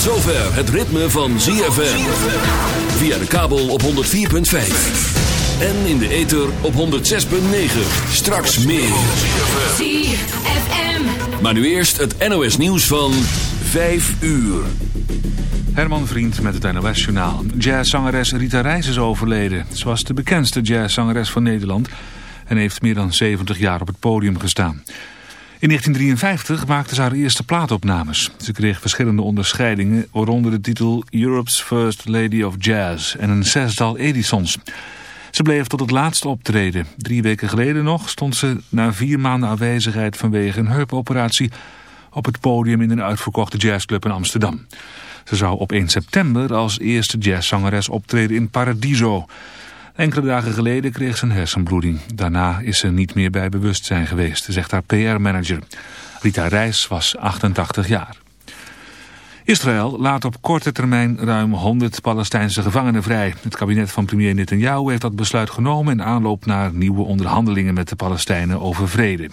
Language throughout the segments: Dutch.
Tot zover het ritme van ZFM. Via de kabel op 104.5. En in de ether op 106.9. Straks meer. ZFM. Maar nu eerst het NOS nieuws van 5 uur. Herman Vriend met het NOS-journaal. Jazzzangeres Rita Reis is overleden. Ze was de bekendste jazzzangeres van Nederland... en heeft meer dan 70 jaar op het podium gestaan. In 1953 maakte ze haar eerste plaatopnames. Ze kreeg verschillende onderscheidingen... waaronder de titel Europe's First Lady of Jazz... en een zestal Edisons... Ze bleef tot het laatste optreden. Drie weken geleden nog stond ze na vier maanden afwezigheid vanwege een heupoperatie op het podium in een uitverkochte jazzclub in Amsterdam. Ze zou op 1 september als eerste jazzzangeres optreden in Paradiso. Enkele dagen geleden kreeg ze een hersenbloeding. Daarna is ze niet meer bij bewustzijn geweest, zegt haar PR-manager. Rita Reis was 88 jaar. Israël laat op korte termijn ruim 100 Palestijnse gevangenen vrij. Het kabinet van premier Netanyahu heeft dat besluit genomen... in aanloop naar nieuwe onderhandelingen met de Palestijnen over vrede.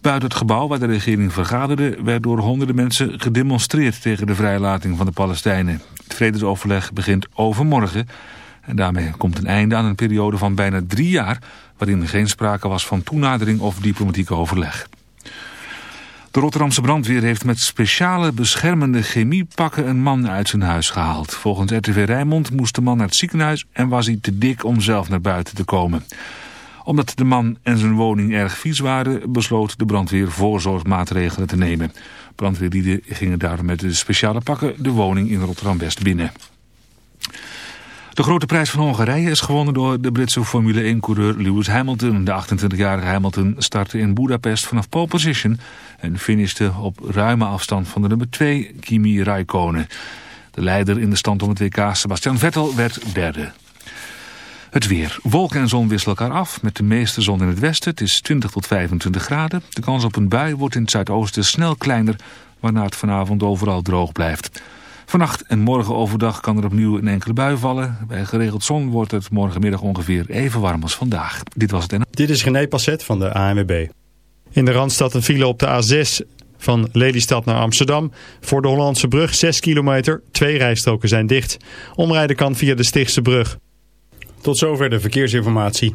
Buiten het gebouw waar de regering vergaderde... werd door honderden mensen gedemonstreerd tegen de vrijlating van de Palestijnen. Het vredesoverleg begint overmorgen... en daarmee komt een einde aan een periode van bijna drie jaar... waarin geen sprake was van toenadering of diplomatieke overleg. De Rotterdamse brandweer heeft met speciale beschermende chemiepakken een man uit zijn huis gehaald. Volgens RTV Rijnmond moest de man naar het ziekenhuis en was hij te dik om zelf naar buiten te komen. Omdat de man en zijn woning erg vies waren, besloot de brandweer voorzorgsmaatregelen te nemen. Brandweerlieden gingen daarom met de speciale pakken de woning in Rotterdam-West binnen. De grote prijs van Hongarije is gewonnen door de Britse Formule 1-coureur Lewis Hamilton. De 28-jarige Hamilton startte in Budapest vanaf pole position en finishte op ruime afstand van de nummer 2, Kimi Raikkonen. De leider in de stand om het WK, Sebastian Vettel, werd derde. Het weer. Wolken en zon wisselen elkaar af, met de meeste zon in het westen. Het is 20 tot 25 graden. De kans op een bui wordt in het zuidoosten snel kleiner, waarna het vanavond overal droog blijft. Vannacht en morgen overdag kan er opnieuw een enkele bui vallen. Bij geregeld zon wordt het morgenmiddag ongeveer even warm als vandaag. Dit was het Dit is René Passet van de ANWB. In de Randstad een file op de A6 van Lelystad naar Amsterdam. Voor de Hollandse brug 6 kilometer. Twee rijstroken zijn dicht. Omrijden kan via de Stichtse brug. Tot zover de verkeersinformatie.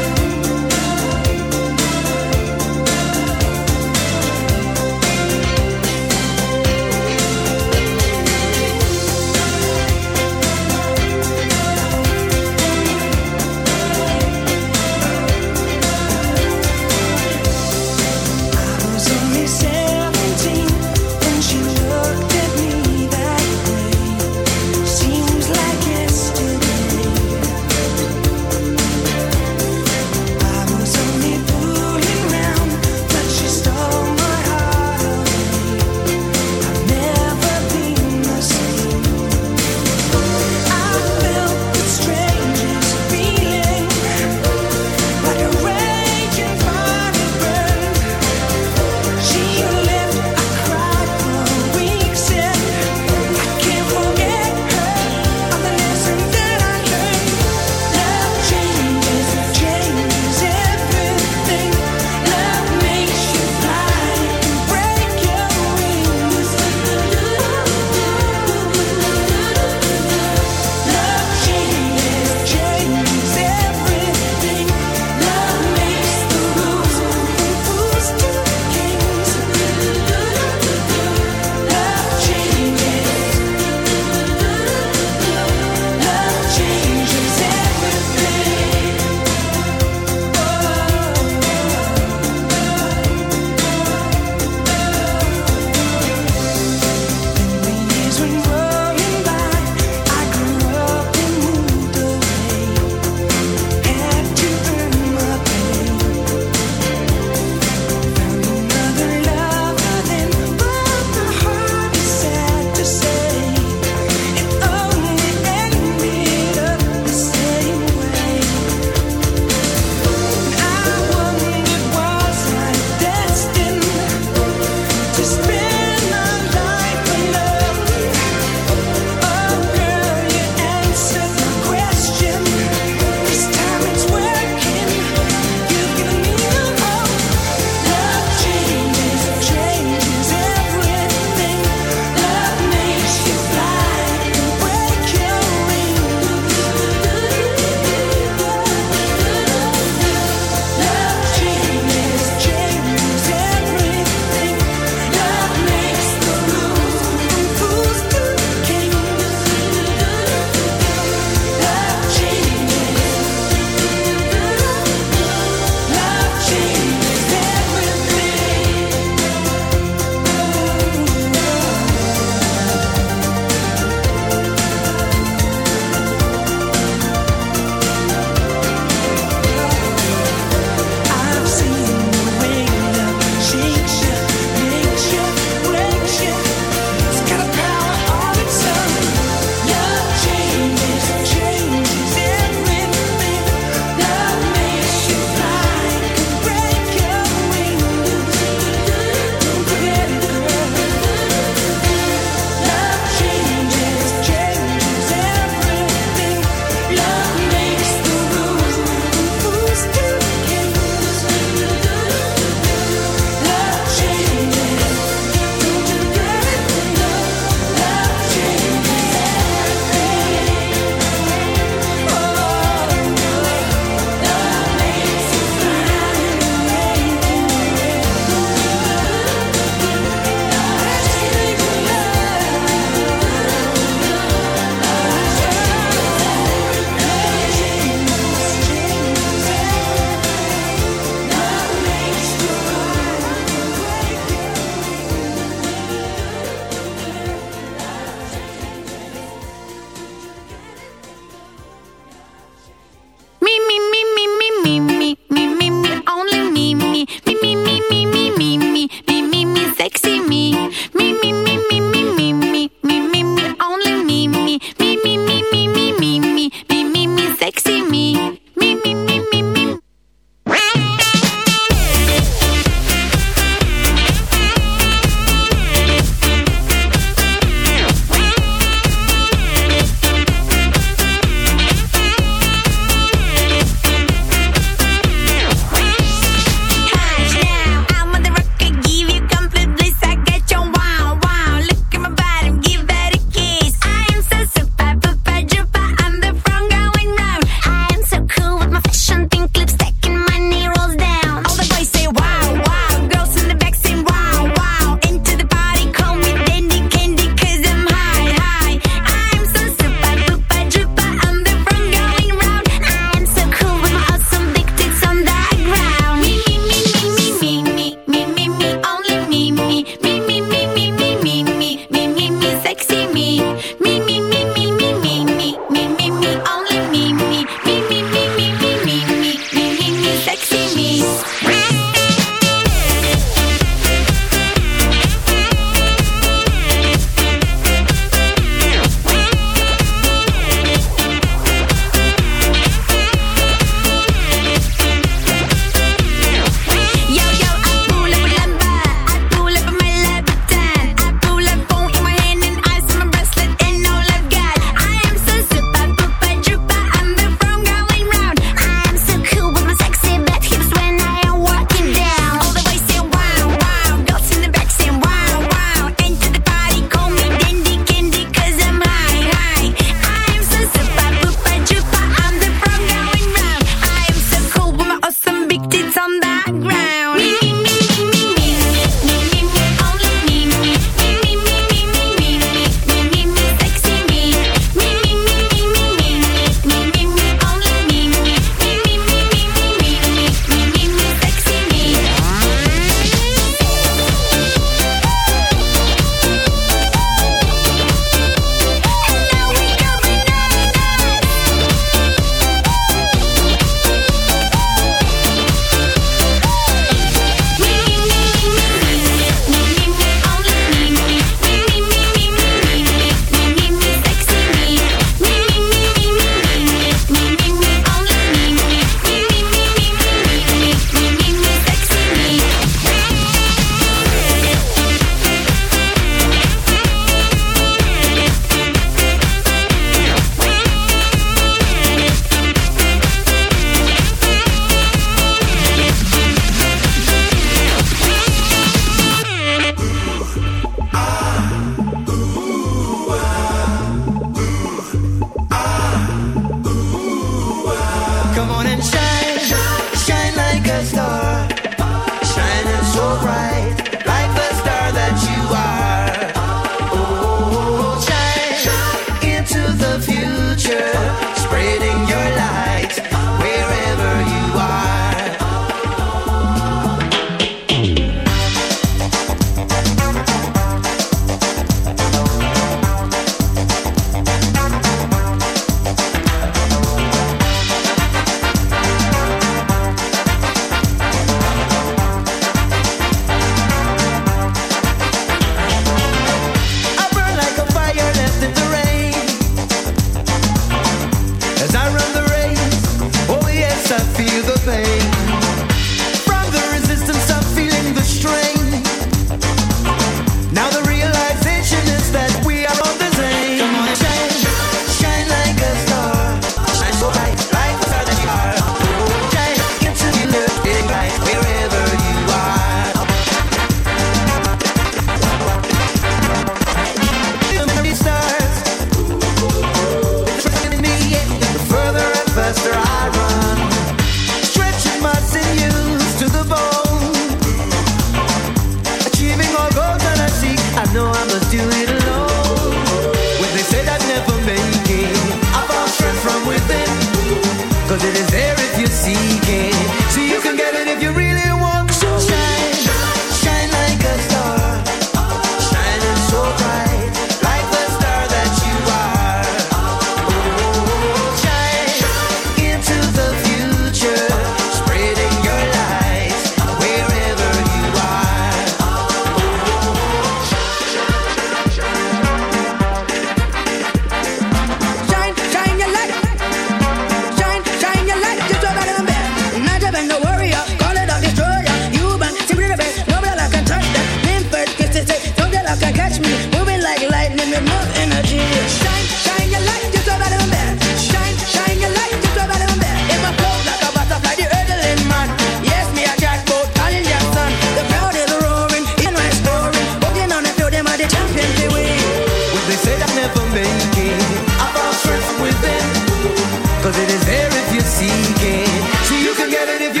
seek it. So you can get it if you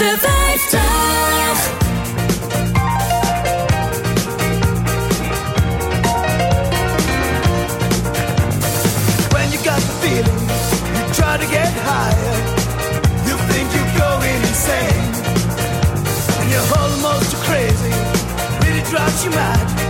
De 50. When you got the feeling, you try to get higher. You think you're going insane. And you're almost crazy. Really drives you mad.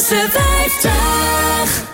De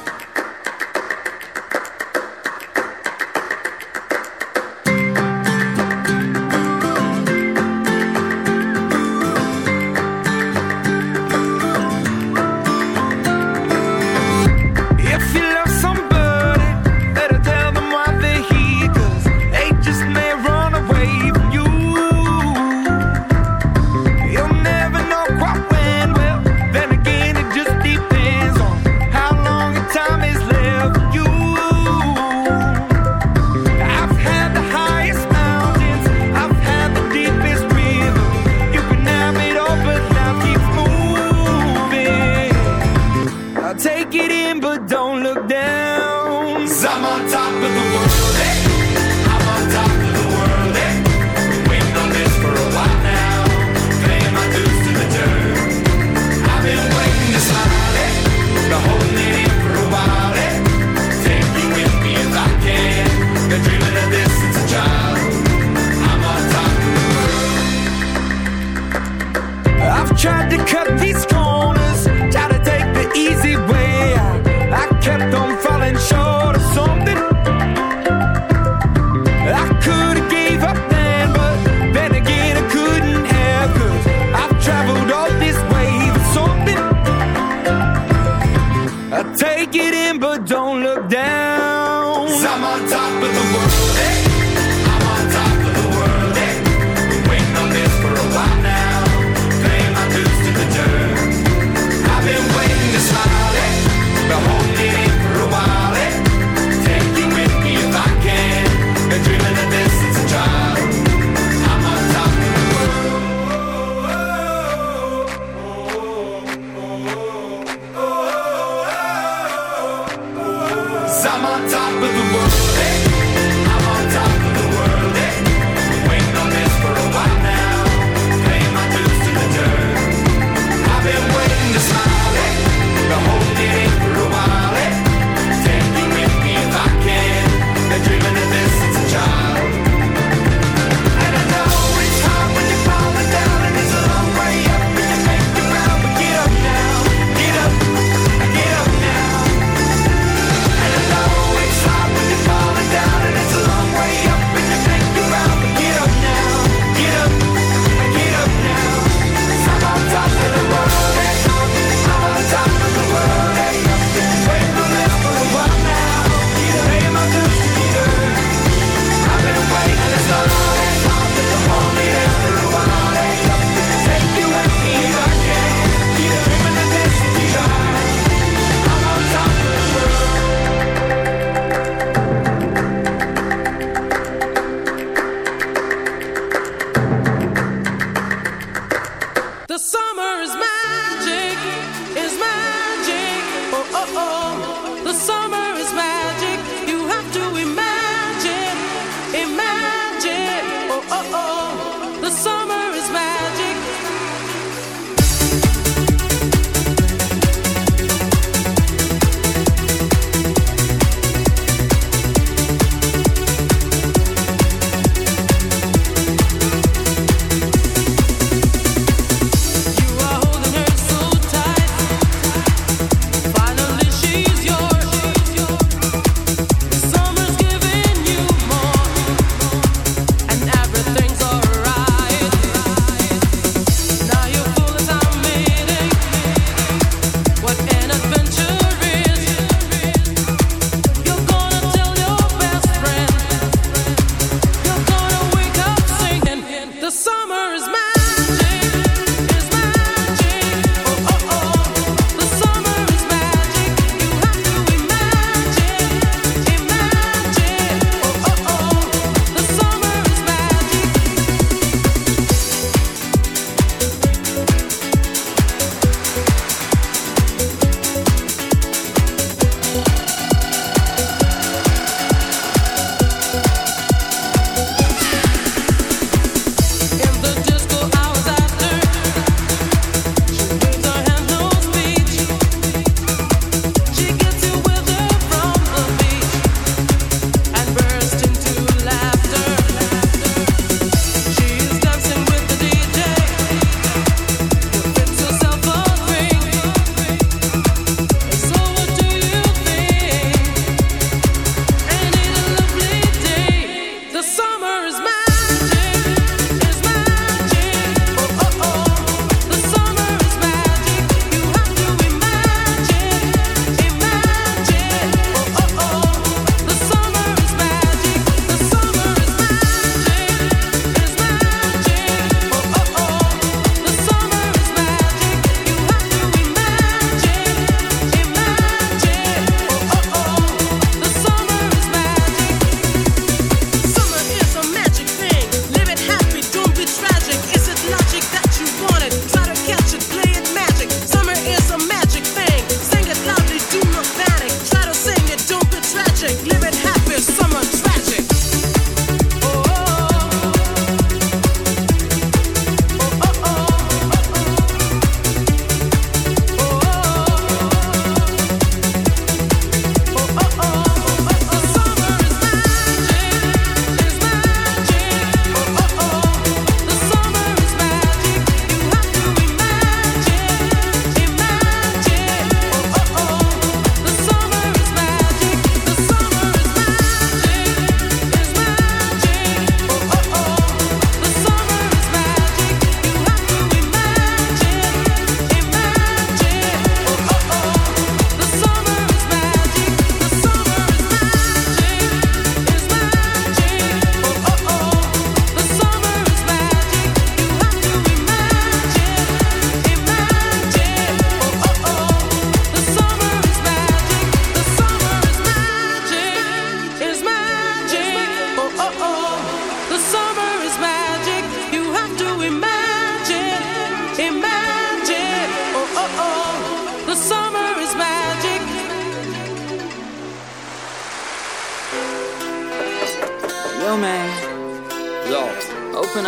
magic. Oh, oh, oh. The summer is magic.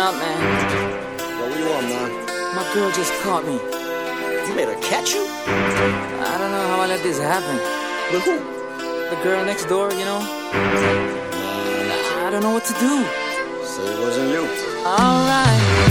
Up, man. Yo, what you want, man? My girl just caught me. You made her catch you? I don't know how I let this happen. With who? The girl next door, you know? I don't know what to do. So it wasn't you. Alright.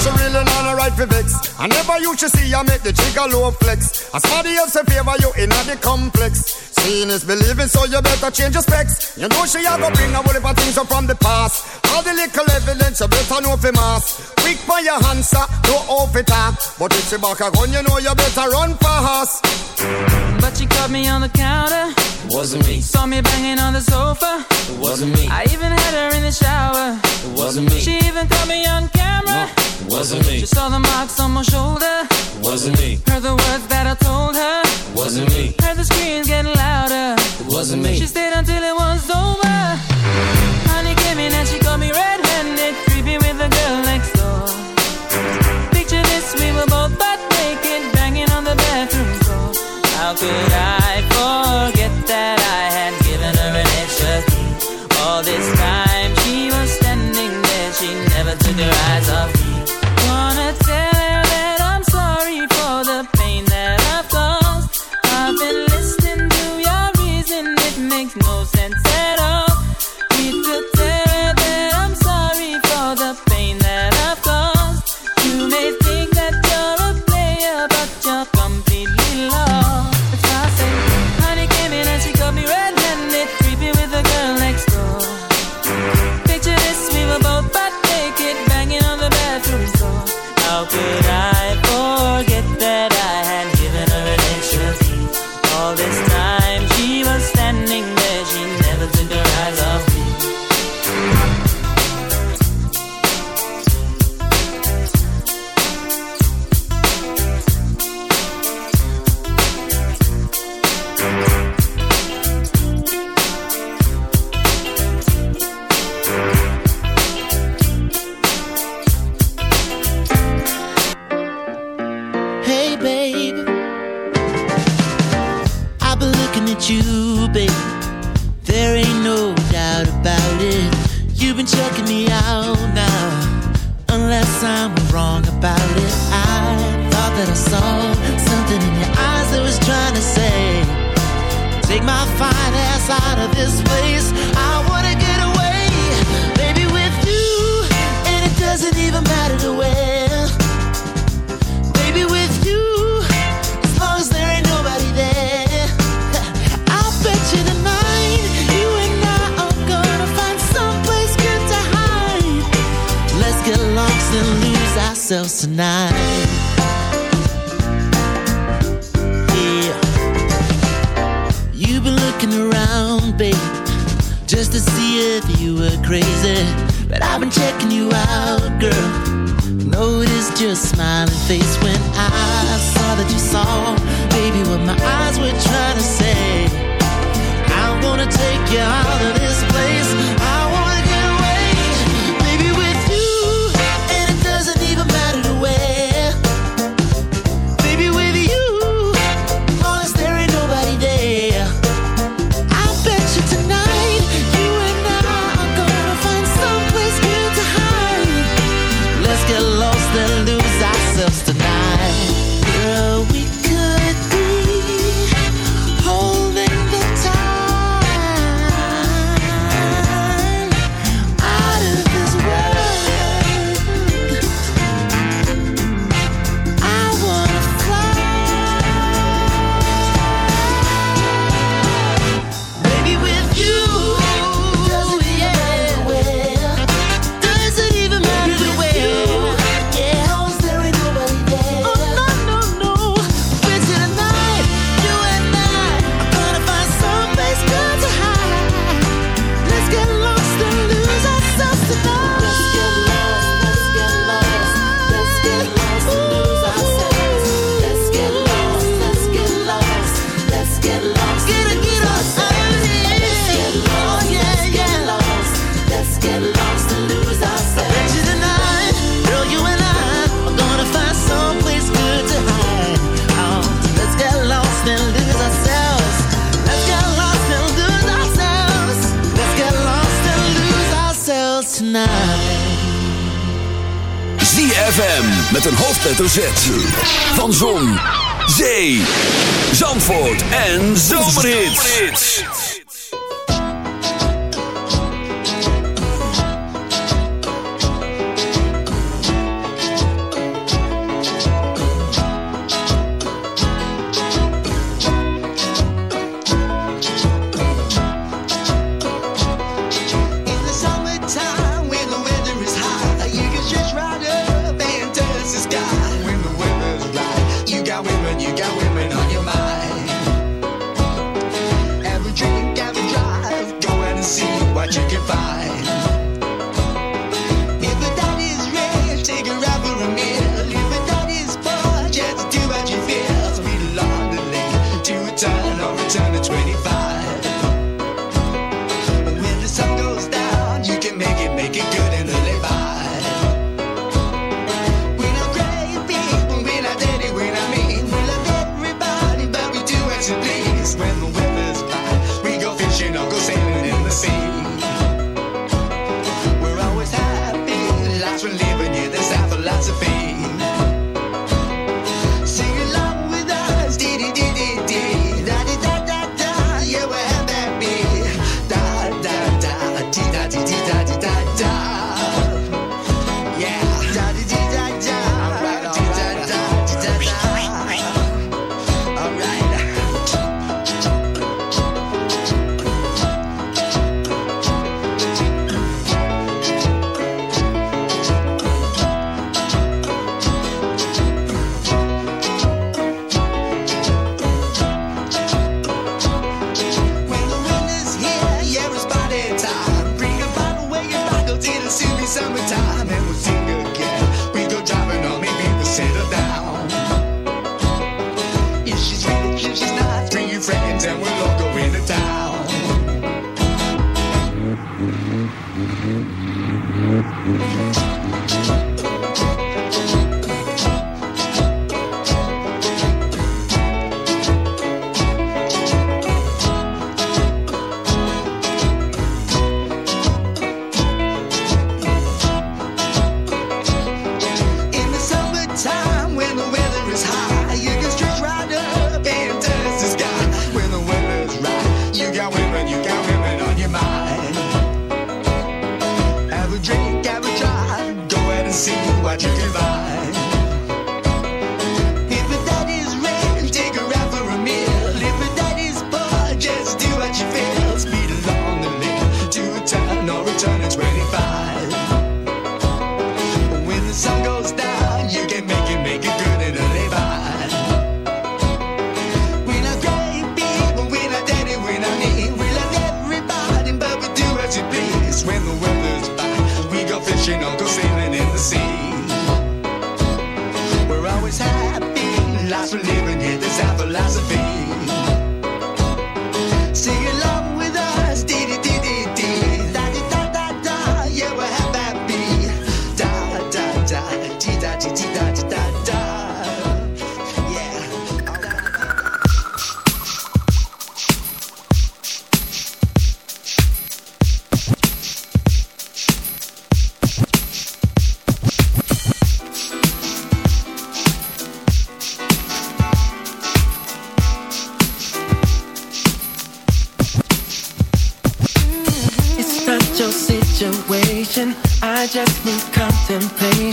she really not a right for vex. I never you should see I make the trigger low flex. As somebody else in favor you in the complex. Seeing is believing, so you better change your specs. You know she a go bring a whole heap of things up from the past. All the little evidence you better know for mass. Quick by your answer, no off it up. But if she back a gun, you know you better run fast. But she caught me on the counter. Wasn't me. Saw me banging on the sofa. Wasn't me. I even had her in the shower. Wasn't me. She even caught me on camera. Wasn't me. She saw the marks on my shoulder. Wasn't me. Heard the words that I told her. Wasn't me. Heard the screams getting louder. Wasn't me. She stayed until it was over.